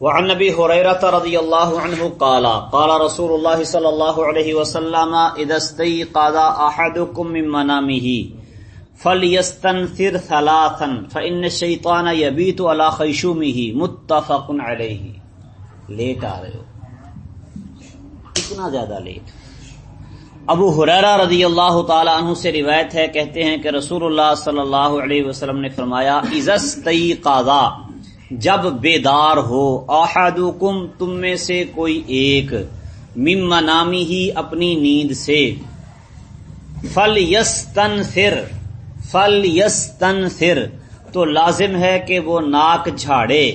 وعن نبی حریرت رضی اللہ عنہ قال قال رسول اللہ صلی اللہ علیہ وسلم، اذا استيقظ احدكم من منامه فليستنثر ثلاثا فان الشيطان يبيت على خيشومه متفق علیہ. لیٹ آ رہے ہو۔ اتنا زیادہ لیٹ۔ ابو حریرہ رضی اللہ تعالی عنہ سے روایت ہے، کہتے ہیں کہ رسول اللہ صلی اللہ علیہ وسلم نے فرمایا، اذا استيقظ جب بیدار ہو احدکم تم میں سے کوئی ایک مم نامی ہی اپنی نیند سے۔ فل یس تن سر فل یس تن سر تو لازم ہے کہ وہ ناک جھاڑے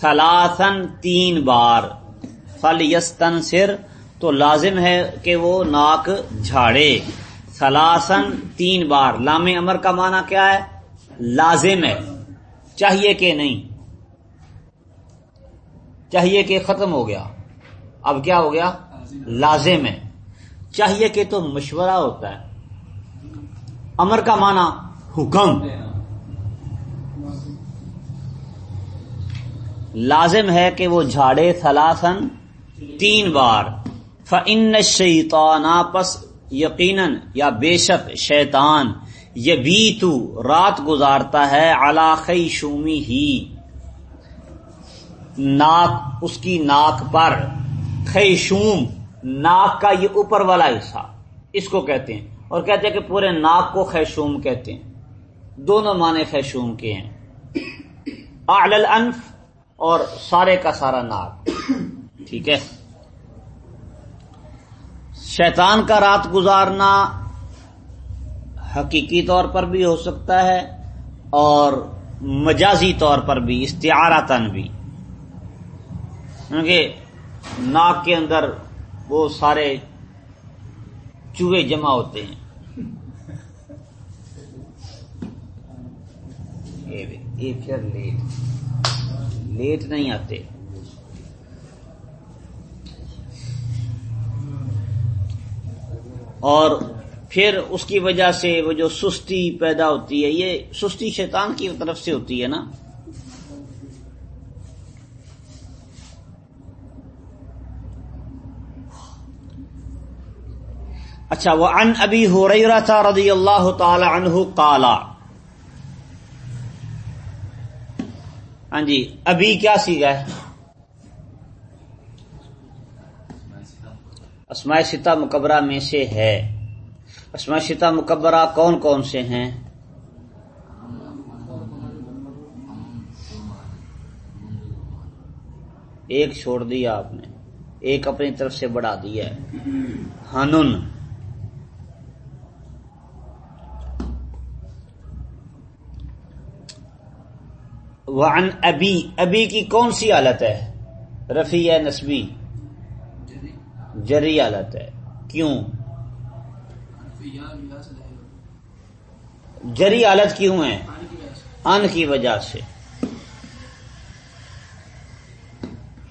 سلاسن تین بار۔ فل یس تن سر تو لازم ہے کہ وہ ناک جھاڑے سلاسن تین بار۔ لام امر کا معنی کیا ہے؟ لازم ہے۔ چاہیے کہ نہیں۔ چاہیے کہ ختم ہو گیا۔ اب کیا ہو گیا؟ لازم ہے۔ چاہیے کہ تو مشورہ ہوتا ہے۔ امر کا معنی حکم۔ لازم ہے کہ وہ جھاڑے سلاسن تین بار۔ فن شیطان پس یقیناً یا بے شک شیطان یہ بھی تو رات گزارتا ہے علاقی شومی ہی ناک، اس کی ناک پر خیشوم، ناک کا یہ اوپر والا حصہ، اس کو کہتے ہیں۔ اور کہتے ہیں کہ پورے ناک کو خیشوم کہتے ہیں۔ دونوں معنی خیشوم کے ہیں۔ اعلی الانف اور سارے کا سارا ناک۔ ٹھیک ہے۔ شیطان کا رات گزارنا حقیقی طور پر بھی ہو سکتا ہے اور مجازی طور پر بھی استعارتن بھی۔ کیونکہ ناک کے اندر وہ سارے چوہے جمع ہوتے ہیں۔ یہ پھر لیٹ؟ لیٹ نہیں آتے۔ اور پھر اس کی وجہ سے وہ جو سستی پیدا ہوتی ہے، یہ سستی شیطان کی طرف سے ہوتی ہے نا۔ اچھا وہ ان ابھی ہو رہی تھا رضی اللہ تعالی عنہ کالا ہاں جی ابھی کیا سیگا ہے؟ اسماء ستا مقبرہ میں سے ہے۔ اسماء ستا مقبرہ کون کون سے ہیں؟ ایک چھوڑ دیا آپ نے، ایک اپنی طرف سے بڑھا دیا ہے۔ ہنن۔ وعن ابی ابی کی کون سی حالت ہے؟ رفیع نسبی۔ جری حالت ہے۔ کیوں؟ جری حالت کیوں ہے؟ ان کی وجہ سے۔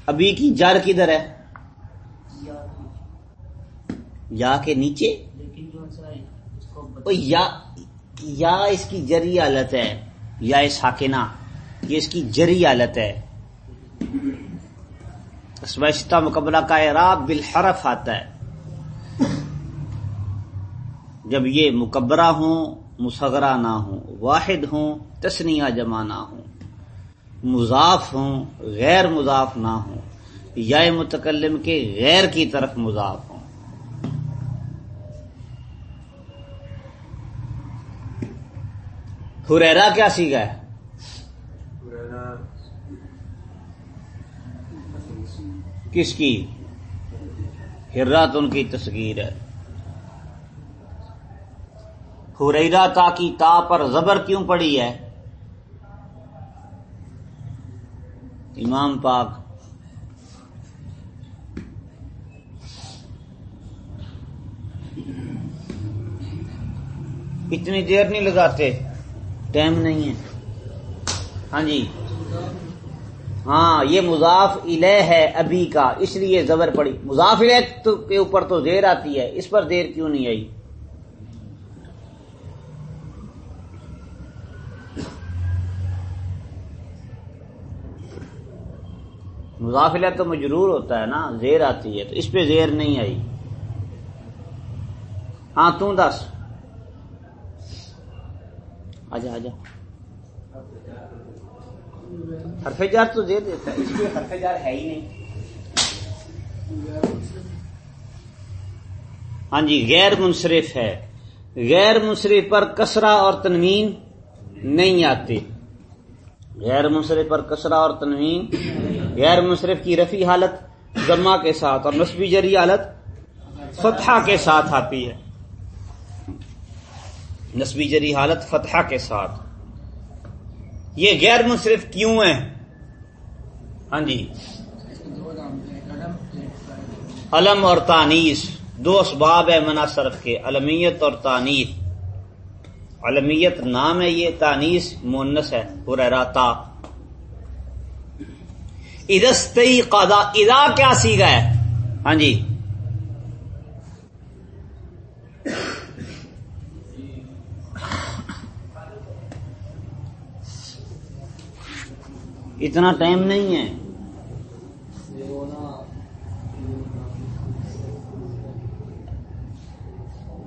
ابھی کی جار کدھر ہے؟ یا کے نیچے؟ یا اس کی جری حالت ہے یا اس حاکنا یہ اس کی جری حالت ہے۔ اسوشتا مقبلہ کا اعراب بالحرف آتا ہے۔ جب یہ مقبرہ ہوں مسغرہ نہ ہوں، واحد ہوں تسنیہ جمع نہ ہوں، مضاف ہوں، غیر مضاف نہ ہوں، یا متکلم کے غیر کی طرف مضاف ہوں۔ ہریرا کیا سیکھا ہے؟ کس کی؟ ہرات ان کی تصغیر ہے۔ ہریرا تا کی تا پر زبر کیوں پڑی ہے؟ امام پاک۔ اتنی دیر نہیں لگاتے ٹائم نہیں ہے۔ ہاں جی۔ ہاں یہ مضاف الہ ہے ابھی کا، اس لیے زبر پڑی۔ مضاف الہ کے اوپر تو دیر آتی ہے، اس پر دیر کیوں نہیں آئی؟ مضافلہ تو مجرور ہوتا ہے نا، زیر آتی ہے، تو اس پہ زیر نہیں آئی۔ ہاں تو دس۔ آجا آجا۔ حرف جار تو دے دیتا ہے۔ اس لیے حرف جار ہے ہی نہیں۔ ہاں جی غیر منصرف ہے۔ غیر منصرف پر کسرا اور تنوین نہیں آتی۔ غیر منصرف پر کسرا اور تنوین غیر منصرف کی رفی حالت ضمہ کے ساتھ اور نصبی جری حالت فتحہ کے ساتھ آتی ہے۔ نصبی جری حالت فتحہ کے ساتھ۔ یہ غیر منصرف کیوں ہے ہاں جی۔ علم اور تانیس دو اسباب ہے مناصرف کے، علمیت اور تانیس علمیت نام ہے یہ تانیس مونس ہے پورا ادستئی قادا ادا کیا سیگا ہے؟ ہاں جی۔ اتنا ٹائم نہیں ہے۔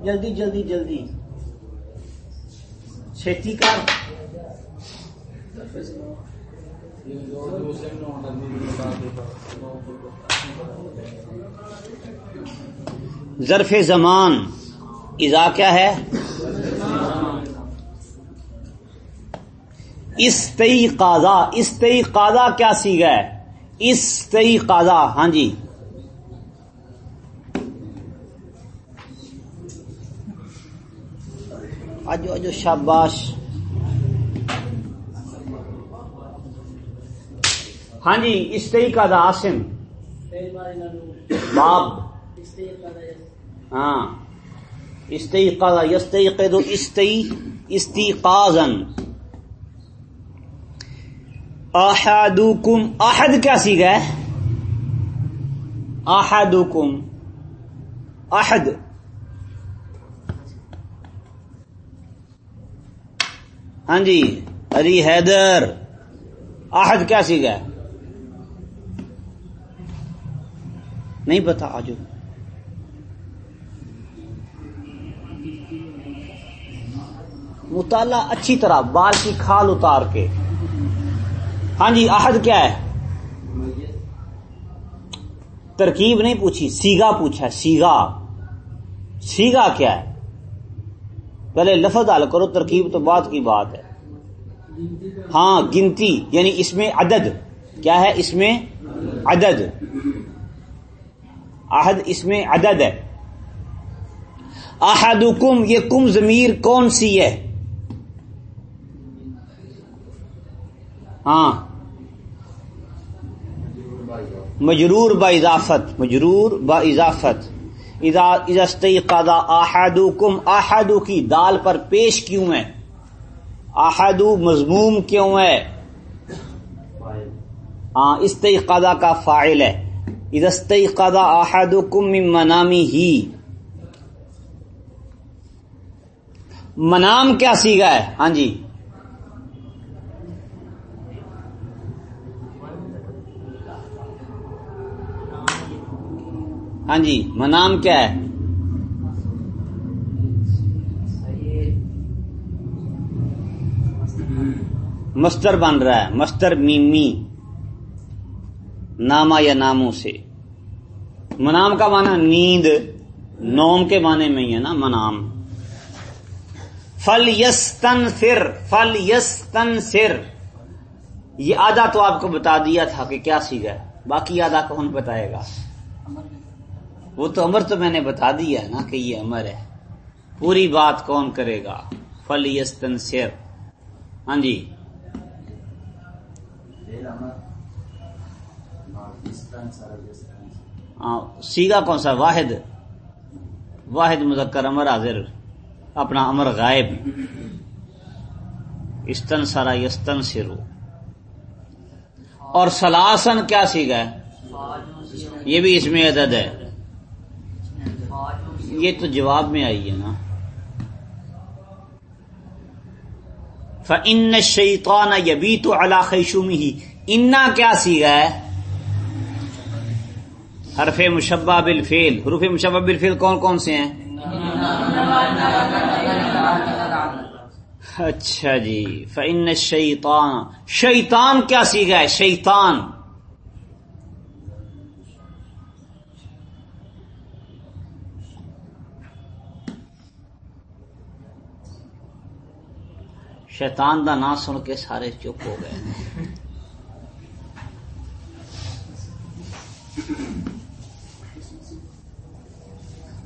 جلدی جلدی جلدی۔ چھتی کر ظرف زمان۔ اذا کیا ہے؟ استئی قاضا استئی قاضا کیا سی گئے استئی ہاں جی۔ اجو اجو شاباش۔ ہاں جی استئی قاضا آسم باب ہاں۔ استئی قاضا یستئی احدکم احد کیا سی گئے احدکم احد ہاں جی اری حیدر۔ احد کیا سی گئے نہیں پتا آج۔ مطالعہ اچھی طرح، بال کی کھال اتار کے۔ ہاں جی عہد کیا ہے؟ ترکیب نہیں پوچھی، سیگا پوچھا سیگا۔ سیگا کیا ہے؟ پہلے لفظ حل کرو، ترکیب تو بات کی بات ہے۔ ہاں گنتی یعنی اس میں عدد۔ کیا ہے اس میں؟ عدد۔ عہد اس میں عدد ہے۔ احدکم، یہ کم ضمیر کون سی ہے؟ ہاں۔ مجرور با اضافت، مجرور با اضافت. ازستی قدا کم آحدو کی دال پر پیش کیوں ہے؟ آحدو مضموم کیوں ہے؟ ہاں استی کا فائل ہے. ازستی قدا آحدو کم منامی ہی منام کیا سیگا ہے؟ ہاں جی. ہاں جی منام کیا ہے؟ مستر بن رہا ہے، مستر میمی۔ ناما یا ناموں سے۔ منام کا معنی نیند، نوم کے معنی میں ہی ہے نا، منام۔ فل یس تن سر فل یس تن سر یہ آدھا تو آپ کو بتا دیا تھا کہ کیا سیکھا باقی آدھا کون بتائے گا؟ وہ تو امر تو میں نے بتا دیا نا کہ یہ امر ہے۔ پوری بات کون کرے گا؟ فل یستن سیر ہاں جی۔ ہاں سیگا کون سا؟ واحد۔ واحد مذکر امر حاضر۔ اپنا امر غائب۔ استن سارا یستن سرو اور سلاسن کیا سیگا ہے؟ یہ بھی اس میں عدد ہے۔ یہ تو جواب میں آئی ہے نا۔ فن شیطان یبی تو اللہ خیشومی ہی انا کیا سیگا ہے؟ حرف مشبہ بالفعل۔ حروف مشبہ بالفعل کون کون سے ہیں؟ اچھا جی۔ فن شیطان شیطان کیا سیکھا ہے؟ شیطان۔ شیطان دا نام سن کے سارے چپ ہو گئے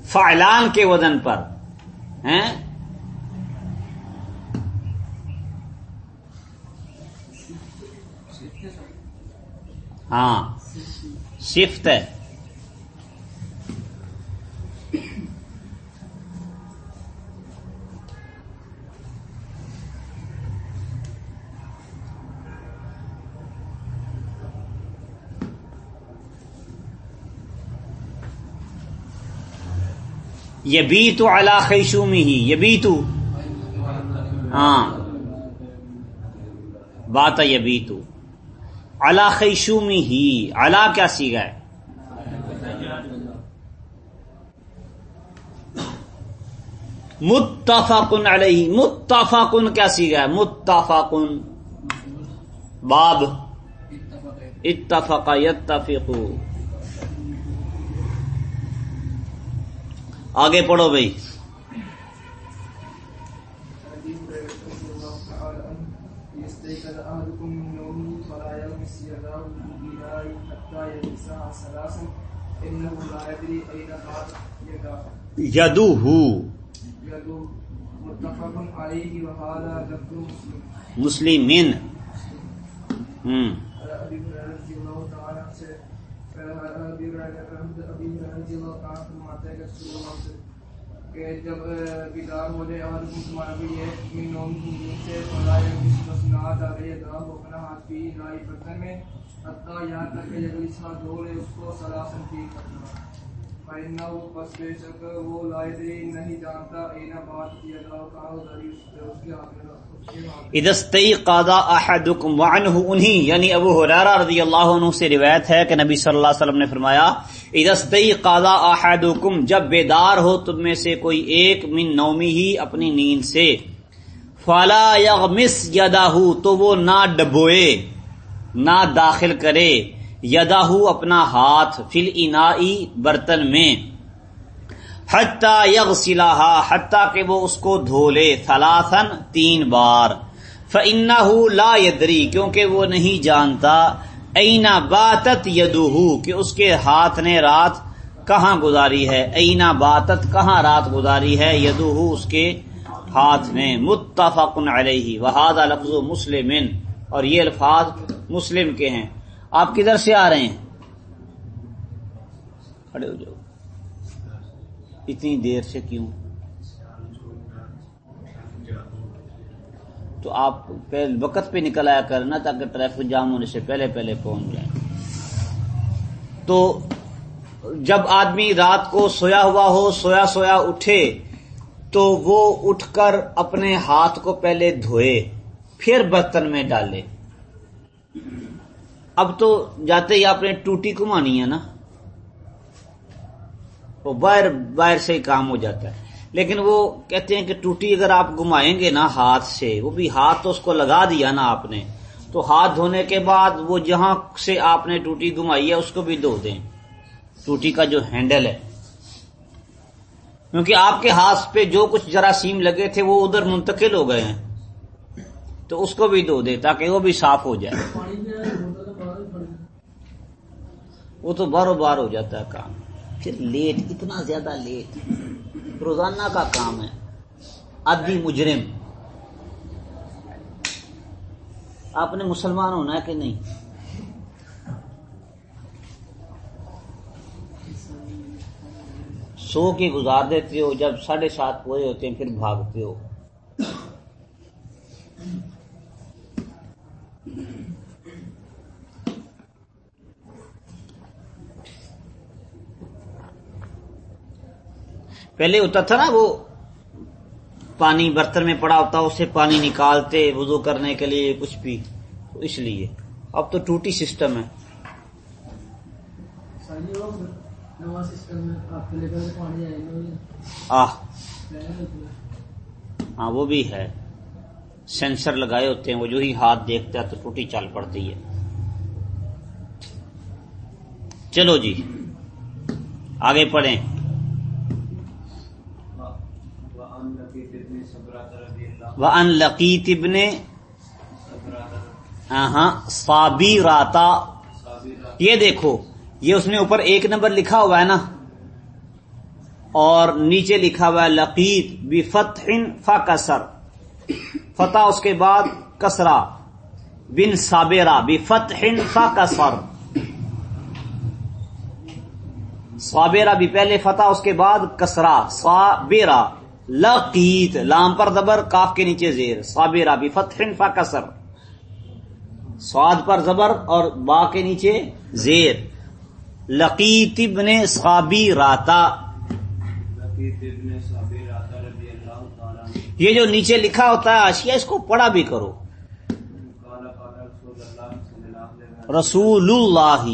فعلان کے وزن پر، ہیں؟ ہاں۔ صفت ہے۔ یہ بھی تو اللہ خیشو ہی یہ بھی تو ہاں۔ بات ہے یہ بھی تو اللہ خیشو ہی۔ اللہ کیا سیکھا ہے؟ متفقن علیہ۔ متفقن کیا سیکھا ہے؟ متفقن۔ باب۔ اتفق یتفقو۔ آگے پڑھو بھائی۔ یدو ہو مسلم ہوں کہ جب بیدار ہو جائے اور تمہارا بھی یہ نوم سے فلایا کسی بس نہ ڈالے دا وہ اپنا ہاتھ بھی لائی برتن میں حتیٰ یہاں تک کہ جب اس ہاتھ دھو لے اس کو سلاسن ٹھیک کرنا فائنہ پس بے شک وہ نہیں جانتا بات اس کے ادستی احدکم وعنہ انہی یعنی ابو حرارہ رضی اللہ عنہ سے روایت ہے کہ نبی صلی اللہ علیہ وسلم نے فرمایا ادستی قادا احدکم جب بیدار ہو تم میں سے کوئی ایک، من نومی ہی اپنی نیند سے۔ فلا یغمس یداہو تو وہ نہ ڈبوئے، نہ داخل کرے۔ یداہو اپنا ہاتھ فل انائی برتن میں، حتیٰ یغسلہا حتیٰ کہ وہ اس کو دھولے ثلاثن تین بار۔ فَإِنَّهُ لا یدری کیونکہ وہ نہیں جانتا۔ اینا باتت یدوہو کہ اس کے ہاتھ نے رات کہاں گزاری ہے؟ اینا باتت، کہاں رات گزاری ہے؟ یدوہو اس کے ہاتھ میں۔ متفق علیہ وہذا لفظ مسلم۔ اور یہ الفاظ مسلم کے ہیں۔ آپ کدھر سے آ رہے ہیں؟ کھڑے ہو جاؤ۔ اتنی دیر سے کیوں؟ تو آپ وقت پہ نکل آیا کرنا تاکہ ٹریفک جام ہونے سے پہلے پہلے پہنچ جائیں۔ تو جب آدمی رات کو سویا ہوا ہو، سویا سویا اٹھے، تو وہ اٹھ کر اپنے ہاتھ کو پہلے دھوئے، پھر برتن میں ڈالے۔ اب تو جاتے ہی آپ نے ٹوٹی کمانی ہے نا۔ وہ باہر باہر سے ہی کام ہو جاتا ہے۔ لیکن وہ کہتے ہیں کہ ٹوٹی اگر آپ گمائیں گے نا ہاتھ سے، وہ بھی ہاتھ تو اس کو لگا دیا نا آپ نے۔ تو ہاتھ دھونے کے بعد وہ جہاں سے آپ نے ٹوٹی گمائی ہے، اس کو بھی دھو دیں۔ ٹوٹی کا جو ہینڈل ہے۔ کیونکہ آپ کے ہاتھ پہ جو کچھ جراثیم لگے تھے، وہ ادھر منتقل ہو گئے ہیں۔ تو اس کو بھی دھو دے تاکہ وہ بھی صاف ہو جائے۔ وہ تو بارو بار ہو جاتا ہے کام۔ پھر لیٹ، اتنا زیادہ لیٹ۔ روزانہ کا کام ہے۔ ادی مجرم۔ آپ نے مسلمان ہونا ہے کہ نہیں؟ سو کے گزار دیتے ہو، جب ساڑھے سات پورے ہوتے ہیں، پھر بھاگتے ہو۔ پہلے ہوتا تھا نا وہ پانی برتن میں پڑا ہوتا اسے پانی نکالتے وضو کرنے کے لیے کچھ بھی تو اس لیے۔ اب تو ٹوٹی سسٹم ہے۔ ہاں وہ بھی ہے۔ سینسر لگائے ہوتے ہیں وہ جو ہی ہاتھ دیکھتا ہے تو ٹوٹی چل پڑتی ہے۔ چلو جی۔ آگے پڑھیں۔ وہ ان لقیت ابن ہاں صابی راتا یہ دیکھو، یہ اس نے اوپر ایک نمبر لکھا ہوا ہے نا۔ اور نیچے لکھا ہوا ہے لقیت بھی فتح فتح اس کے بعد کسرا بن صابرہ بھی فتح فا بھی پہلے فتح، اس کے بعد کسرا صابرہ۔ لقیت لام پر زبر کاف کے نیچے زیر صابرہ بھی فتح فا کسر. سواد پر زبر اور با کے نیچے زیر. لقیت ابن صابی راتا. یہ جو نیچے لکھا ہوتا ہے آشیا اس کو پڑھا بھی کرو. رسول اللہ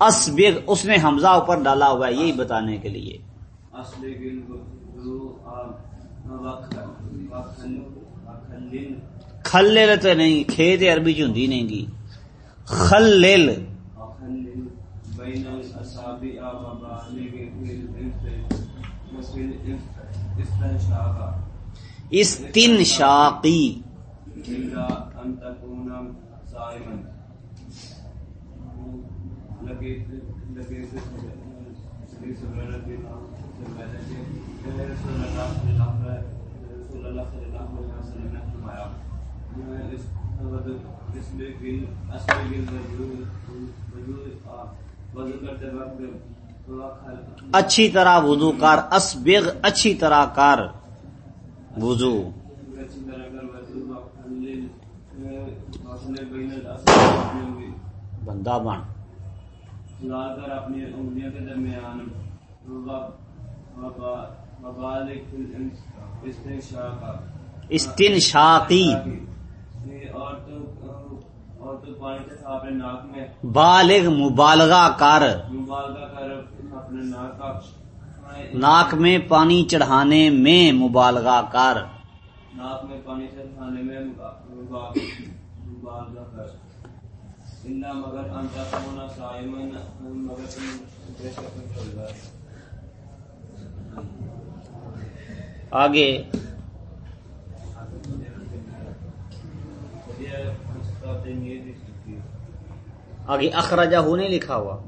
اسبغ اس نے حمزہ اوپر ڈالا ہوا ہے یہی بتانے کے لیے۔ خلل تو نہیں کھیت عربی چ ہوں نہیں گی۔ خلل۔ استن شاقی۔ اچھی طرح وضو کر اسبغ اچھی طرح کر وضو۔ بندہ بن۔ کر اپنی انگلیوں کے درمیان استن شاقی اور تو اور تو پانی کے ساتھ اپنے ناک میں بالغ مبالغہ کر. ناک میں پانی چڑھانے میں مبالغہ کر. ناک میں پانی سے کھانے میں مبالغہ کر. مگر مگر آگے۔ آگے اخراجہ ہونے لکھا ہوا۔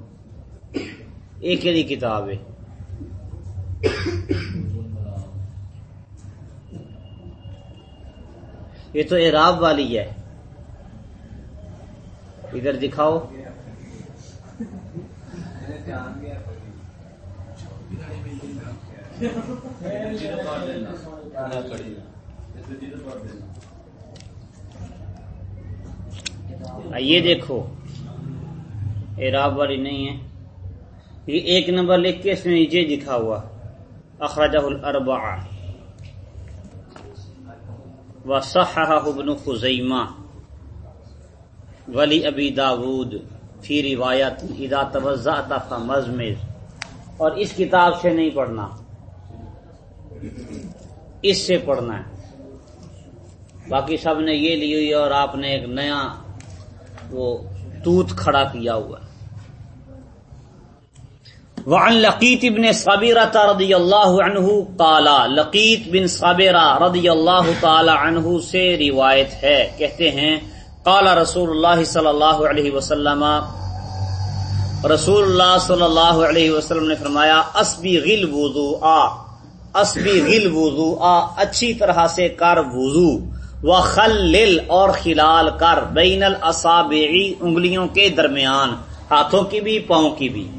ایک ہی کتاب ہے۔ یہ تو اعراب والی ہے۔ ادھر دکھاؤ۔ یہ دیکھو۔ اعراب والی نہیں ہے۔ یہ ایک نمبر لکھ کے اس میں نیچے دکھا ہوا۔ اخرجہ الاربع وصححہ ابن خزیمہ۔ ولی ابی داود فی روایت اذا توزعت فمزمز۔ اور اس کتاب سے نہیں پڑھنا۔ اس سے پڑھنا ہے۔ باقی سب نے یہ لی ہوئی اور آپ نے ایک نیا وہ توت کھڑا کیا ہوا وعن لقیت ابن صابرہ رضی اللہ عنہ قالا لقیت بن صابرہ رضی اللہ تعالی عنہ سے روایت ہے۔ کہتے ہیں قال رسول اللہ صلی اللہ علیہ وسلم، رسول اللہ صلی اللہ علیہ وسلم نے فرمایا، اسبی غل وضو آ اسبی غل وضو آ اچھی طرح سے کر وضو و خلل اور خلال کر بین الاصابعی انگلیوں کے درمیان، ہاتھوں کی بھی، پاؤں کی بھی۔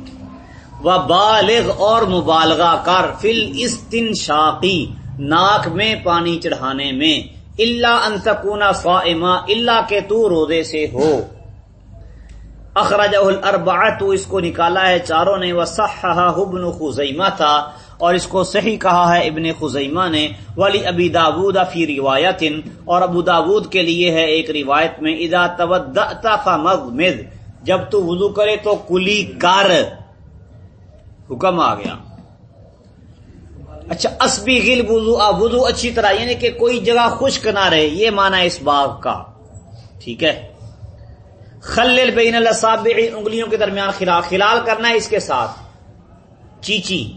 و بالغ اور مبالغہ کر، فل استن شاقی ناک میں پانی چڑھانے میں۔ اللہ انتقونا فائما اللہ کے تو روزے سے ہو۔ اخرجہ الاربعہ تو اس کو نکالا ہے چاروں نے وہ صححہ ابن خزیمہ تھا، اور اس کو صحیح کہا ہے ابن خزیمہ نے۔ ولی ابی داود فی روایت اور ابو داود کے لیے ہے ایک روایت میں ادا تودعت فمضمض جب تو وضو کرے تو کلی کر۔ حکم آ گیا۔ اچھا اسبی گل وضو وضو اچھی طرح یعنی کہ کوئی جگہ خشک نہ رہے، یہ مانا اس باغ کا۔ ٹھیک ہے؟ خلل بین الصابع انگلیوں کے درمیان خلال خلال کرنا ہے اس کے ساتھ۔ چیچی،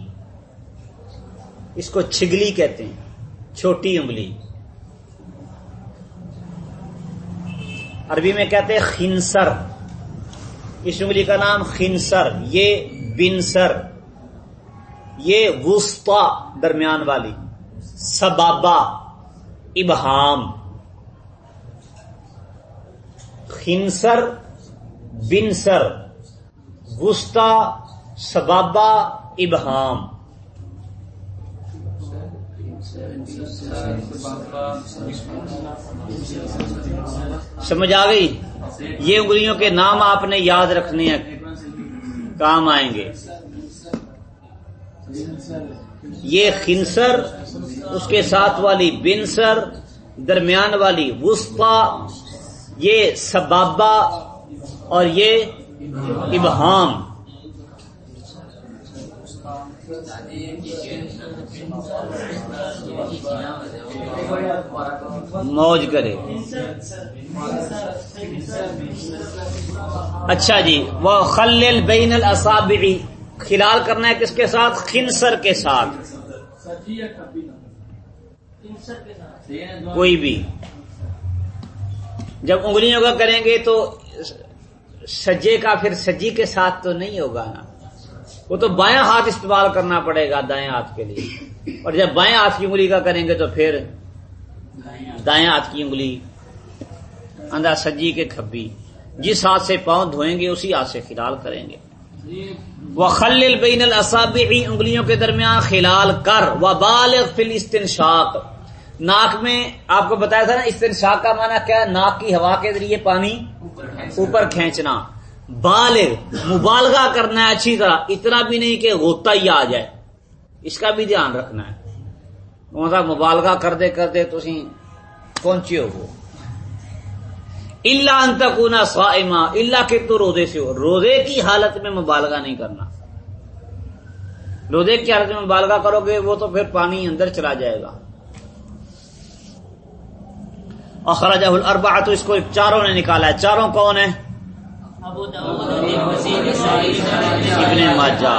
اس کو چھگلی کہتے ہیں، چھوٹی انگلی۔ عربی میں کہتے ہیں خنسر اس انگلی کا نام خنسر یہ بنسر یہ وسطی درمیان والی سبابا ابہام خنسر بنسر وسطی سبابا ابہام سمجھ آ گئی؟ یہ انگلیوں کے نام آپ نے یاد رکھنے ہیں، کام آئیں گے۔ یہ خنسر اس کے ساتھ والی بنسر درمیان والی وسطی، یہ سبابا اور یہ ابہام۔ موج کرے۔ اچھا جی وہ خلل بین الاصابعی خلال کرنا ہے کس کے ساتھ؟ خنسر کے ساتھ۔ کوئی بھی۔ جب انگلیوں کا کریں گے تو سجے کا پھر سجی کے ساتھ تو نہیں ہوگا نا۔ وہ تو بائیں ہاتھ استعمال کرنا پڑے گا دائیں ہاتھ کے لیے۔ اور جب بائیں ہاتھ کی انگلی کا کریں گے تو پھر دائیں ہاتھ کی انگلی۔ اندھا سجی کے کھبی۔ جس ہاتھ سے پاؤں دھوئیں گے، اسی ہاتھ سے خلال کریں گے۔ وہ خل بین الصابعی انگلیوں کے درمیان خلال کر و بالغ فل استنشاق ناک میں آپ کو بتایا تھا نا، استنشاق کا معنی کیا ہے؟ ناک کی ہوا کے ذریعے پانی اوپر کھینچنا۔ بالغ، مبالغہ کرنا ہے اچھی طرح، اتنا بھی نہیں کہ غوطہ ہی آ جائے۔ اس کا بھی دھیان رکھنا ہے۔ مبالغہ کرتے کرتے تھی پہنچے ہو اللہ انتقنا سائما اللہ کے تو روزے سے ہو روزے کی حالت میں مبالغہ نہیں کرنا روزے کی حالت میں مبالغہ کرو گے وہ تو پھر پانی اندر چلا جائے گا اخراجہ الاربعہ تو اس کو چاروں نے نکالا ہے چاروں کون ہیں ابن ماجہ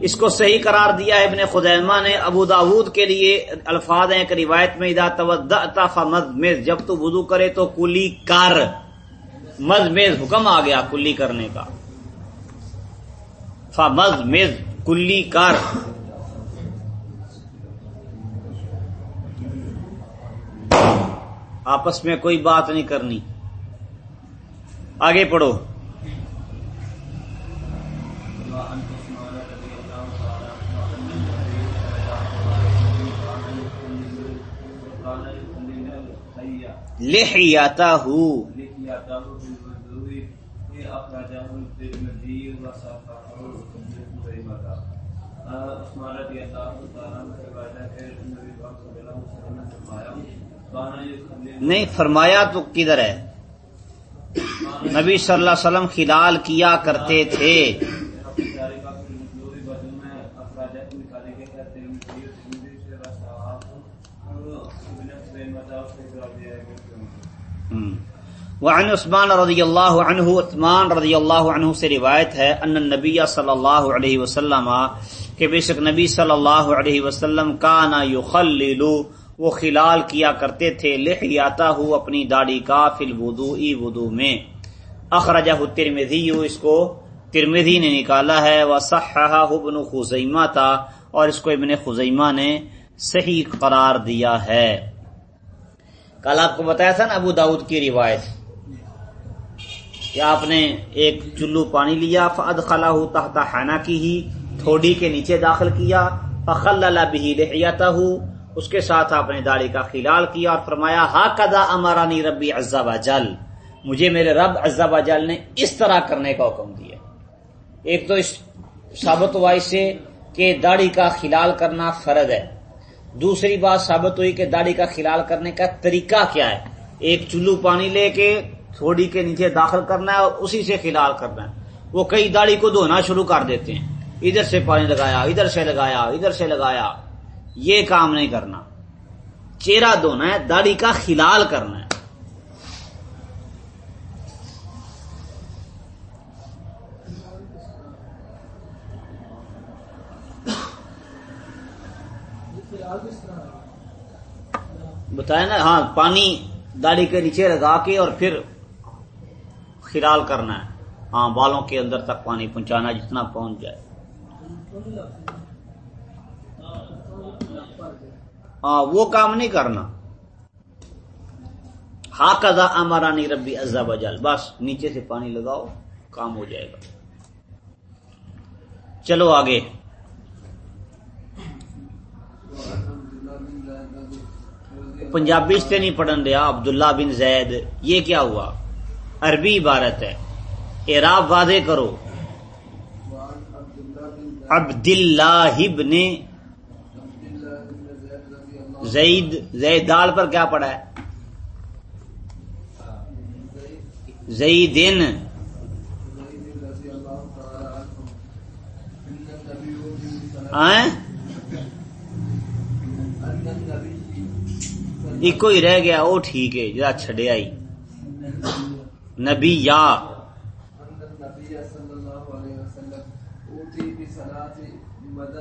اس کو صحیح قرار دیا ہے، ابن خدیمہ نے ابو داود کے لیے الفاظ ہیں ایک روایت میں ادا تودا فمز میز جب تو وضو کرے تو کلی کر۔ مز میز حکم آ گیا کلی کرنے کا۔ فمز میز کلی کر۔ آپس میں کوئی بات نہیں کرنی۔ آگے پڑھو۔ لحیاتا ہوں نہیں فرمایا تو کدھر ہے؟ نبی صلی اللہ علیہ وسلم خلال کیا کرتے تھے۔ وعن عثمان رضی اللہ عنہ، عثمان رضی اللہ عنہ سے روایت ہے ان نبی صلی اللہ علیہ وسلم کہ بے شک نبی صلی اللہ علیہ وسلم کا نا وہ خلال کیا کرتے تھے لحیاتا ہو اپنی داڑھی کا فل ودو وضو میں۔ اخرجہ ترمزی اس کو ترمزی نے نکالا ہے۔ وہ ابن خزیمہ تھا اور اس کو ابن خزیمہ نے صحیح قرار دیا ہے۔ کل آپ کو بتایا تھا نا ابو داود کی روایت۔ کہ آپ نے ایک چلو پانی لیا فد خلا تحت حنا کی ہی تھوڑی کے نیچے داخل کیا فخل اللہ بھی لحیاتا اس کے ساتھ آپ نے داڑھی کا خلال کیا اور فرمایا ہا کدا امارانی ربی عزب جل مجھے میرے رب عزب جل نے اس طرح کرنے کا حکم دیا۔ ایک تو اس ثابت ہوا اس سے کہ داڑھی کا خلال کرنا فرض ہے۔ دوسری بات ثابت ہوئی کہ داڑھی کا خلال کرنے کا طریقہ کیا ہے۔ ایک چلو پانی لے کے تھوڑی کے نیچے داخل کرنا ہے اور اسی سے خلال کرنا ہے۔ وہ کئی داڑھی کو دھونا شروع کر دیتے ہیں۔ ادھر سے پانی لگایا، ادھر سے لگایا، ادھر سے لگایا۔ یہ کام نہیں کرنا۔ چہرہ دھونا ہے، داڑھی کا خلال کرنا ہے۔ بتایا نا ہاں پانی داڑھی کے نیچے لگا کے اور پھر خلال کرنا ہے۔ ہاں بالوں کے اندر تک پانی پہنچانا جتنا پہنچ جائے۔ ہاں وہ کام نہیں کرنا۔ ہا کزا ہمارا نہیں ربی ازا بجال بس، نیچے سے پانی لگاؤ، کام ہو جائے گا۔ چلو آگے۔ پنجابی سے نہیں پڑھن دیا، عبداللہ بن زید، یہ کیا ہوا؟ عربی عبارت ہے۔ اعراب واضح کرو۔ عبد اللہ ابن زید زید دال پر کیا پڑا ہے؟ زیدن۔ آئیں ایک ہی رہ گیا، وہ ٹھیک ہے جا چھڈیا ہی نبی یا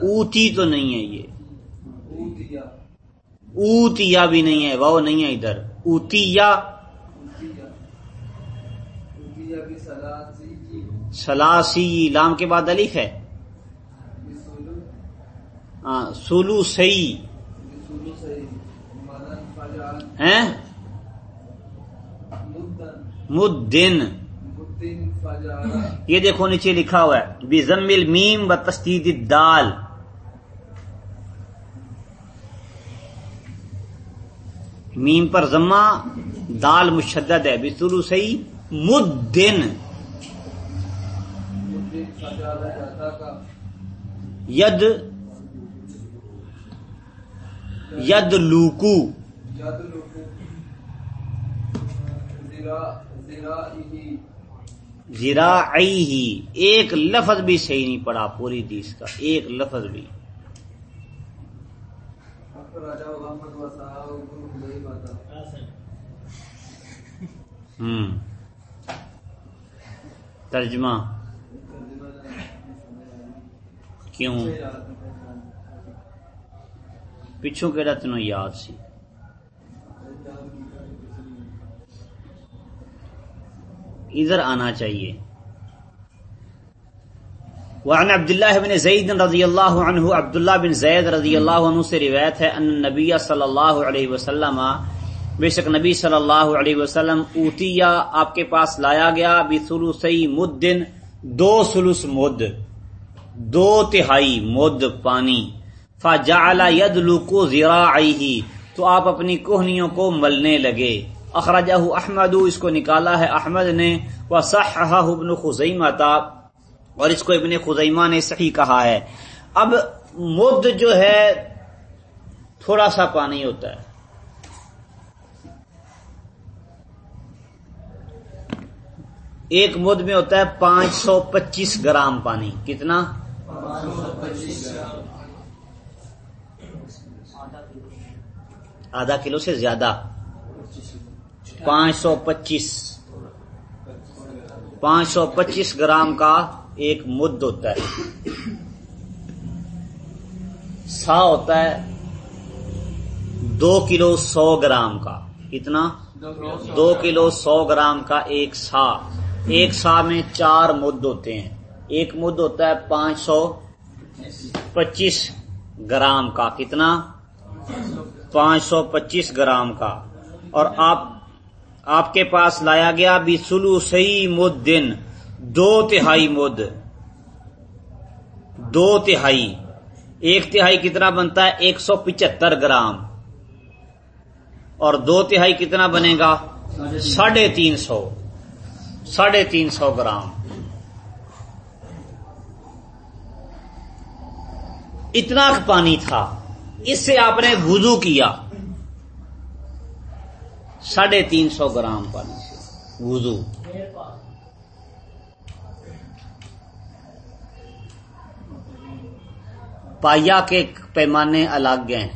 اوتی تو نہیں ہے یہ۔ اوتیا بھی نہیں ہے وہ نہیں ہے ادھر۔ اوتیا۔ سلاسی لام کے بعد الف ہے۔ ہاں، سولو سی ہیں؟ مدن. یہ دیکھو نیچے لکھا ہوا ہے. بزم المیم و تشدید الدال. میم پر ضمہ دال مشدد ہے. بسلو سی مدن. ید. ید لوکو. زراعی ہی ایک لفظ بھی صحیح نہیں پڑا پوری دیس کا ایک لفظ بھی۔ ہوں ترجمہ۔ کیوں؟ پچھوں کہڑا تینوں یاد سی۔ ادھر آنا چاہیے۔ وعن عبد الله بن زید رضی اللہ عنہ، عبداللہ بن زید رضی اللہ عنہ سے روایت ہے، ان نبی صلی اللہ علیہ وسلم، بے شک نبی صلی اللہ علیہ وسلم اوتیا آپ کے پاس لایا گیا بثلثی مدن دو سلس مد، دو تہائی مد پانی۔ فجعل يدلق ذراعيه تو آپ اپنی کوہنیوں کو ملنے لگے۔ اخرجہ احمد، اس کو نکالا ہے احمد نے وہ ابن خزیمہ تھا اور اس کو ابن خزیمہ نے صحیح کہا ہے۔ اب مد جو ہے، تھوڑا سا پانی ہوتا ہے۔ ایک مد میں ہوتا ہے پانچ سو پچیس گرام پانی۔ کتنا؟ آدھا کلو سے زیادہ۔ پانچ سو پچیس۔ پانچ سو پچیس گرام کا ایک مد ہوتا ہے۔ سا ہوتا ہے دو کلو سو گرام کا۔ کتنا؟ دو کلو سو گرام کا ایک سا۔ ایک سا میں چار مد ہوتے ہیں۔ ایک مد ہوتا ہے پانچ سو پچیس گرام کا۔ کتنا؟ پانچ سو پچیس گرام کا۔ اور آپ آپ کے پاس لایا گیا بھی سلو سی مد دن، دو تہائی مد۔ دو تہائی۔ ایک تہائی کتنا بنتا ہے؟ ایک سو پچہتر گرام۔ اور دو تہائی کتنا بنے گا؟ ساڑھے تین سو۔ ساڑھے تین سو گرام۔ اتنا پانی تھا۔ اس سے آپ نے وضو کیا۔ ساڑھے تین سو گرام پانی سے۔ وضو۔ پایا کے پیمانے الگ ہیں۔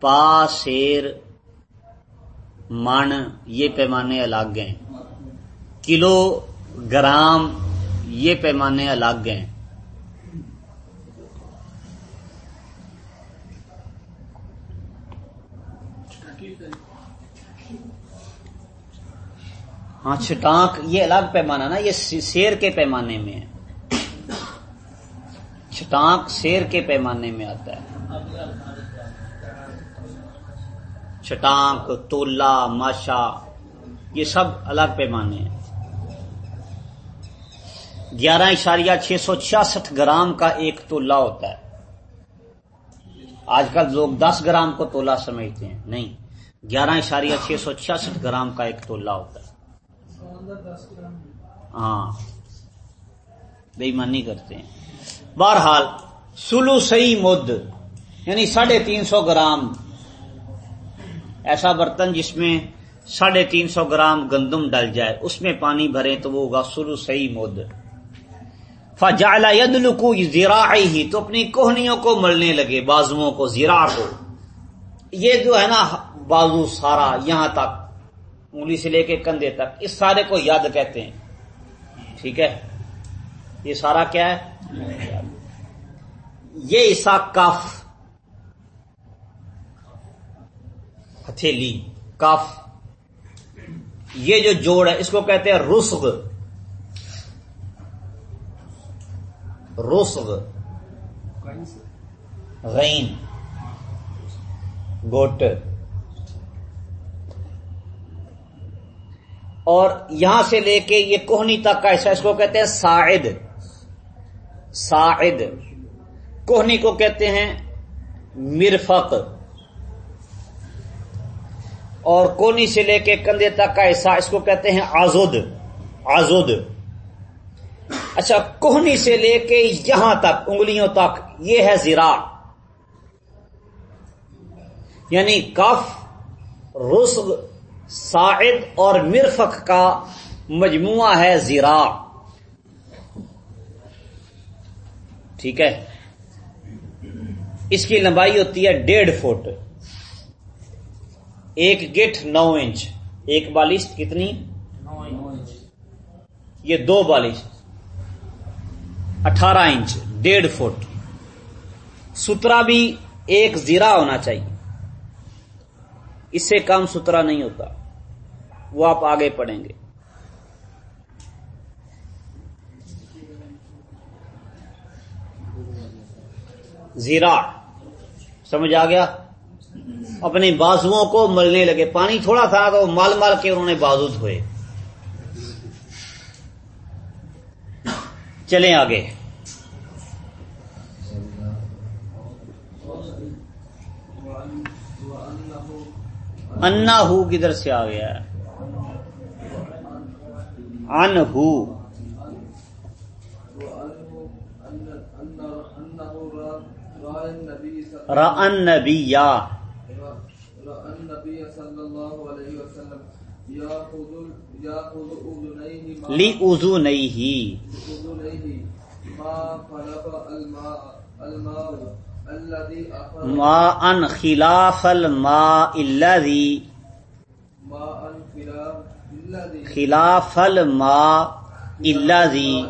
پا شیر من، یہ پیمانے الگ ہیں۔ کلو گرام، یہ پیمانے الگ ہیں۔ ہاں چھٹانک، یہ الگ پیمانہ نا، یہ شیر کے پیمانے میں ہے۔ چھٹانک شیر کے پیمانے میں آتا ہے۔ چھٹانک، تولا، ماشا، یہ سب الگ پیمانے ہیں۔ گیارہ اشاریہ چھ سو چھیاسٹھ گرام کا ایک تولا ہوتا ہے۔ آج کل لوگ دس گرام کو تولا سمجھتے ہیں۔ نہیں، گیارہ اشاریہ چھ سو چھیاسٹھ گرام کا ایک تولا ہوتا ہے۔ ہاں۔ بےمانی کرتے ہیں۔ بہرحال سلو سی مد یعنی ساڑھے تین سو گرام ایسا برتن جس میں ساڑھے تین سو گرام گندم ڈل جائے، اس میں پانی بھرے تو وہ ہوگا سلو سی مد۔ فجال ید لکو زیرا ہی تو اپنی کوہنیوں کو ملنے لگے، بازوؤں کو زیرا کو۔ یہ جو ہے نا، بازو سارا یہاں تک انگلی سے لے کے کندھے تک، اس سارے کو یاد کہتے ہیں۔ ٹھیک ہے؟ یہ سارا کیا ہے؟ یہ عیسا کف ہتھیلی کف یہ جو جوڑ ہے، اس کو کہتے ہیں رسغ۔ رسغ۔ غین۔ گوٹ۔ اور یہاں سے لے کے یہ کوہنی تک کا ایسا اس کو کہتے ہیں ساعد۔ ساعد۔ کوہنی کو کہتے ہیں مرفق۔ اور کونی سے لے کے کندھے تک کا ایسا اس کو کہتے ہیں آزود آزود اچھا کوہنی سے لے کے یہاں تک، انگلیوں تک، یہ ہے زیرا یعنی کف رسغ ساعد اور مرفق کا مجموعہ ہے زیرا ٹھیک ہے؟ اس کی لمبائی ہوتی ہے ڈیڑھ فٹ۔ ایک گٹ نو انچ۔ ایک بالش کتنی؟ یہ دو بالش اٹھارہ انچ، ڈیڑھ فٹ۔ سترا بھی ایک زیرا ہونا چاہیے۔ اس سے کم سترا نہیں ہوتا۔ وہ آپ آگے پڑھیں گے۔ زیرا۔ سمجھ آ گیا؟ اپنے بازوؤں کو ملنے لگے۔ پانی تھوڑا تھا تو مال مال کے انہوں نے بازو دھوئے۔ چلیں آگے۔ انا ہو کدھر سے آ گیا؟ ان ہو رن یا لی ازو نہیں ہی ما ان خلاف الماء الذي خلاف الماء الذي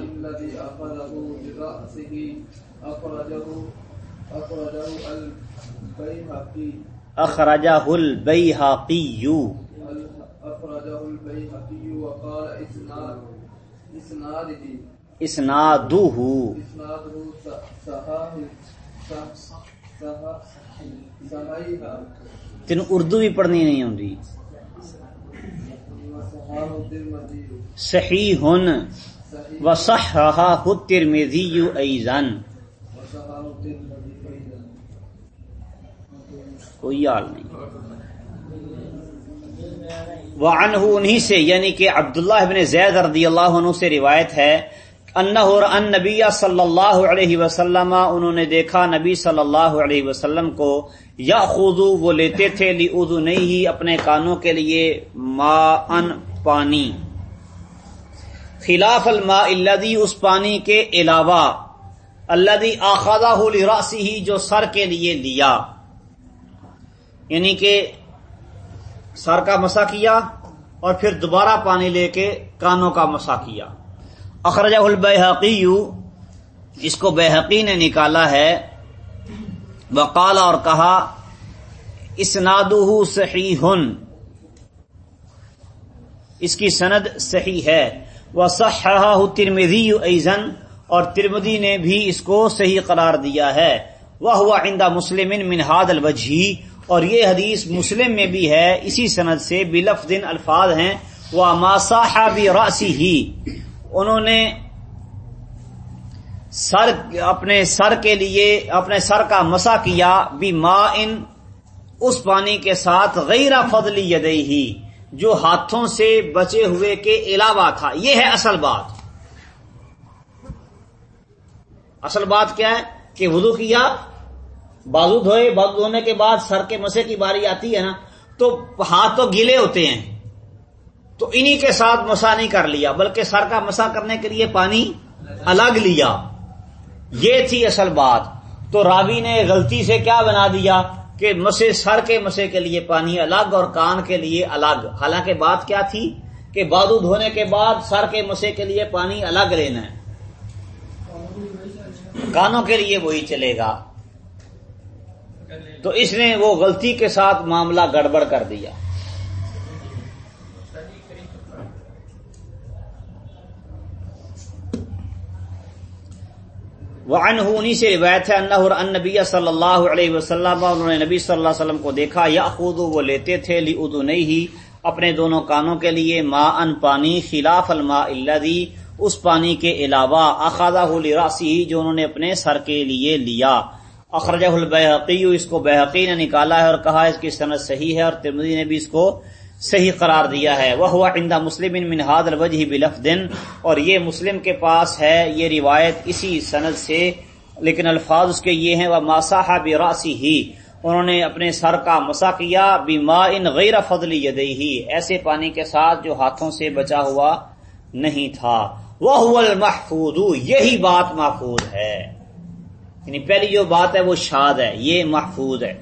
اخرجه البيهقي أخرجه البيهقي وقال إسناد إسناده اسناده إسناده صحاح تین اردو بھی پڑھنی نہیں ہوں صحیح صحيح و رہا الترمذی ایزن۔ کوئی حال نہیں۔ وہ انہی سے یعنی کہ عبداللہ ابن زید رضی اللہ عنہ سے روایت ہے انہر ان نبی صلی اللہ علیہ وسلم، انہوں نے دیکھا نبی صلی اللہ علیہ وسلم کو یا خودو وہ لیتے تھے لی ادو نہیں ہی اپنے کانوں کے لیے ما ان پانی۔ خلاف الماء الذي اس پانی کے علاوہ الذي آخذہ لرأسه ہی جو سر کے لیے لیا۔ یعنی کہ سر کا مسا کیا اور پھر دوبارہ پانی لے کے کانوں کا مسا کیا۔ اخرجہ البحقی اس کو بحقی نے نکالا ہے۔ وقال اور کہا اسنادہ صحیح اس کی سند صحیح ہے۔ وہ صحا ترمدی ایزن اور ترمدی نے بھی اس کو صحیح قرار دیا ہے۔ وہ ہوا عندہ مسلم منہاد الوجی اور یہ حدیث مسلم میں بھی ہے۔ اسی سند سے بلف دن الفاظ ہیں۔ وہ ماسا بھی راسی ہی انہوں نے سر اپنے سر کے لیے، اپنے سر کا مسا کیا بھی ما ان، اس پانی کے ساتھ غیر فضلی یدئی ہی جو ہاتھوں سے بچے ہوئے کے علاوہ تھا۔ یہ ہے اصل بات۔ اصل بات کیا ہے؟ کہ وضو کیا، بازو دھوئے، بازو دھونے کے بعد سر کے مسے کی باری آتی ہے نا، تو ہاتھ تو گیلے ہوتے ہیں۔ تو انہی کے ساتھ مسا نہیں کر لیا، بلکہ سر کا مسا کرنے کے لیے پانی الگ لیا۔ یہ تھی اصل بات۔ تو راوی نے غلطی سے کیا بنا دیا کہ مسے سر کے مسے کے لیے پانی الگ اور کان کے لیے الگ۔ حالانکہ بات کیا تھی کہ بادو دھونے کے بعد سر کے مسے کے لیے پانی الگ لینا ہے۔ کانوں کے لیے وہی چلے گا۔ تو اس نے وہ غلطی کے ساتھ معاملہ گڑبڑ کر دیا۔ وہ انہونی سے روایت ہے انہ ان نبی صلی اللہ علیہ وسلم، انہوں نے نبی صلی اللہ علیہ وسلم کو دیکھا یا خود وہ لیتے تھے لی ادو نہیں ہی اپنے دونوں کانوں کے لیے ما ان پانی، خلاف الما الدی اس پانی کے علاوہ اخادہ راسی جو انہوں نے اپنے سر کے لیے لیا۔ اخرجہ البحقی اس کو بحقی نے نکالا ہے اور کہا اس کی صنعت صحیح ہے اور ترمدی نے بھی اس کو صحیح قرار دیا ہے۔ وہ ہوا عندہ مسلم منہاد الوجہ بلف دن اور یہ مسلم کے پاس ہے، یہ روایت اسی سند سے، لیکن الفاظ اس کے یہ ہیں وہ ماساہ براسی ہی انہوں نے اپنے سر کا مسا کیا بیما ان غیر فضلی ہی ایسے پانی کے ساتھ جو ہاتھوں سے بچا ہوا نہیں تھا۔ وہ المحفوظ۔ یہی بات محفوظ ہے۔ یعنی پہلی جو بات ہے، وہ شاد ہے۔ یہ محفوظ ہے۔